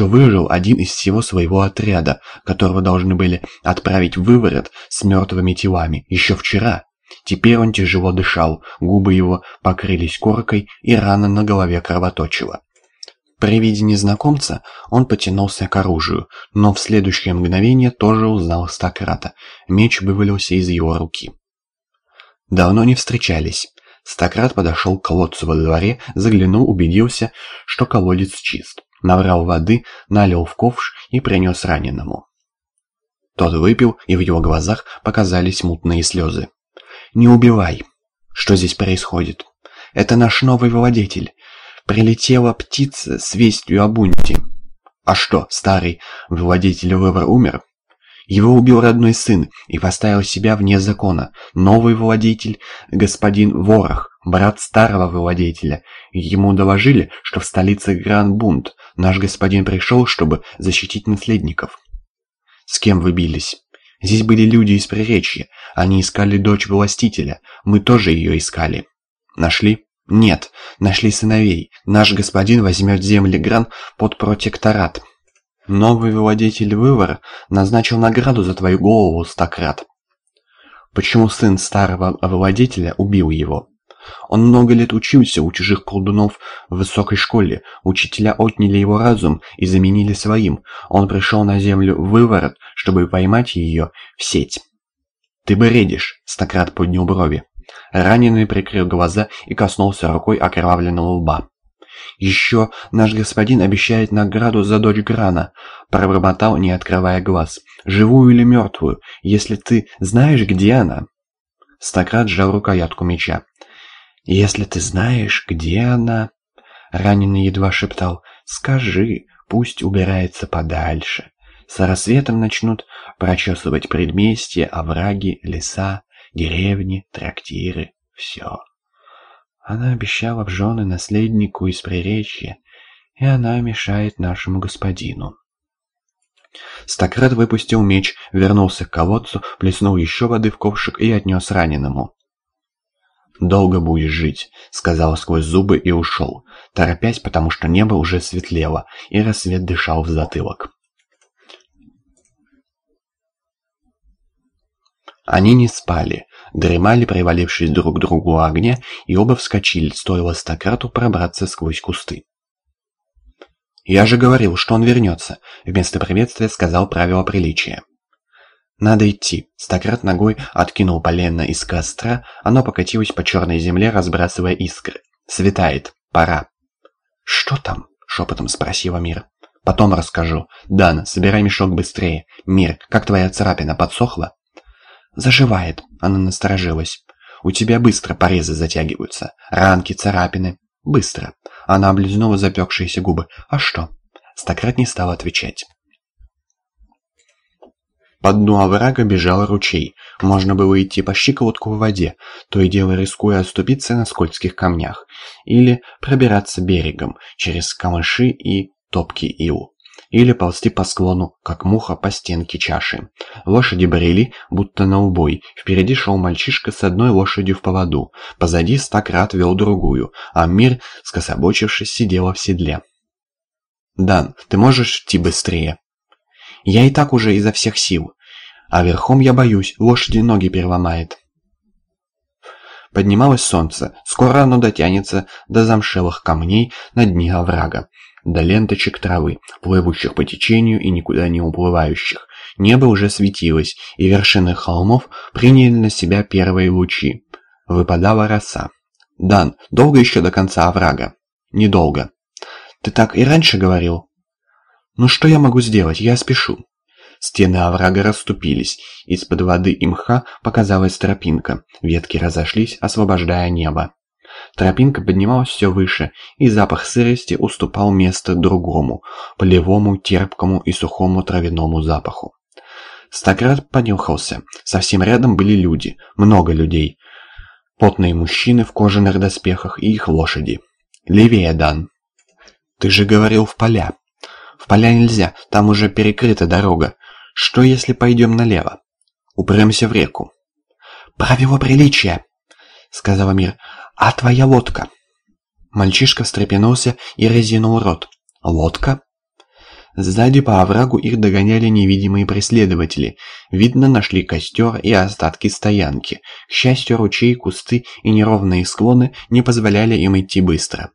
что выжил один из всего своего отряда, которого должны были отправить в выворот с мертвыми телами еще вчера. Теперь он тяжело дышал, губы его покрылись коркой и рана на голове кровоточила. При виде незнакомца он потянулся к оружию, но в следующее мгновение тоже узнал Стократа. Меч вывалился из его руки. Давно не встречались. Стократ подошел к колодцу во дворе, заглянул, убедился, что колодец чист. Набрал воды, налил в ковш и принес раненому. Тот выпил, и в его глазах показались мутные слезы. «Не убивай!» «Что здесь происходит?» «Это наш новый владетель. Прилетела птица с вестью о бунте». «А что, старый владетель Левр умер?» Его убил родной сын и поставил себя вне закона. Новый владетель, господин Ворох, брат старого владетеля. Ему доложили, что в столице Гран-Бунт. Наш господин пришел, чтобы защитить наследников. С кем вы бились? Здесь были люди из Приречья. Они искали дочь властителя. Мы тоже ее искали. Нашли? Нет. Нашли сыновей. Наш господин возьмет земли Гран под протекторат. Новый владетель вывора назначил награду за твою голову, Стократ. Почему сын старого владетеля убил его? Он много лет учился у чужих колдунов в высокой школе. Учителя отняли его разум и заменили своим. Он пришел на землю в выворот, чтобы поймать ее в сеть. «Ты бредишь!» – Стократ поднял брови. Раненый прикрыл глаза и коснулся рукой окровавленного лба. «Еще наш господин обещает награду за дочь Грана», — пробормотал, не открывая глаз. «Живую или мертвую, если ты знаешь, где она?» Стократ сжал рукоятку меча. «Если ты знаешь, где она...» Раненый едва шептал. «Скажи, пусть убирается подальше. С рассветом начнут прочесывать предместья, овраги, леса, деревни, трактиры. Все». Она обещала в жены наследнику из Приречья, и она мешает нашему господину. Стократ выпустил меч, вернулся к колодцу, плеснул еще воды в ковшик и отнес раненому. «Долго будешь жить», — сказал сквозь зубы и ушел, торопясь, потому что небо уже светлело, и рассвет дышал в затылок. Они не спали, дремали, привалившись друг к другу огня, и оба вскочили, стоило стакрату пробраться сквозь кусты. «Я же говорил, что он вернется», — вместо приветствия сказал правило приличия. «Надо идти». Стократ ногой откинул полено из костра, оно покатилось по черной земле, разбрасывая искры. «Светает. Пора». «Что там?» — шепотом спросила Мир. «Потом расскажу. Дан, собирай мешок быстрее. Мир, как твоя царапина подсохла?» «Заживает», — она насторожилась. «У тебя быстро порезы затягиваются. Ранки, царапины. Быстро». Она облизнула запекшиеся губы. «А что?» Стократ не стал отвечать. По дну оврага бежал ручей. Можно было идти по щиколотку в воде, то и дело рискуя оступиться на скользких камнях, или пробираться берегом через камыши и топкий ил или ползти по склону, как муха по стенке чаши. Лошади брели, будто на убой. Впереди шел мальчишка с одной лошадью в поводу. Позади стократ вел другую, а Мир, скособочившись, сидела в седле. «Дан, ты можешь идти быстрее?» «Я и так уже изо всех сил. А верхом я боюсь, лошади ноги переломает». Поднималось солнце, скоро оно дотянется до замшелых камней на дне оврага до ленточек травы, плывущих по течению и никуда не уплывающих. Небо уже светилось, и вершины холмов приняли на себя первые лучи. Выпадала роса. «Дан, долго еще до конца оврага?» «Недолго». «Ты так и раньше говорил?» «Ну что я могу сделать? Я спешу». Стены оврага расступились. Из-под воды и мха показалась тропинка. Ветки разошлись, освобождая небо. Тропинка поднималась все выше, и запах сырости уступал место другому, полевому, терпкому и сухому травяному запаху. Стократ понюхался. Совсем рядом были люди, много людей. Потные мужчины в кожаных доспехах и их лошади. «Левее, Дан!» «Ты же говорил в поля!» «В поля нельзя, там уже перекрыта дорога. Что, если пойдем налево?» «Упремся в реку». «Правило приличия!» — сказала Мир. «А твоя лодка?» Мальчишка встрепенулся и разинул рот. «Лодка?» Сзади по оврагу их догоняли невидимые преследователи. Видно, нашли костер и остатки стоянки. К счастью, ручей, кусты и неровные склоны не позволяли им идти быстро.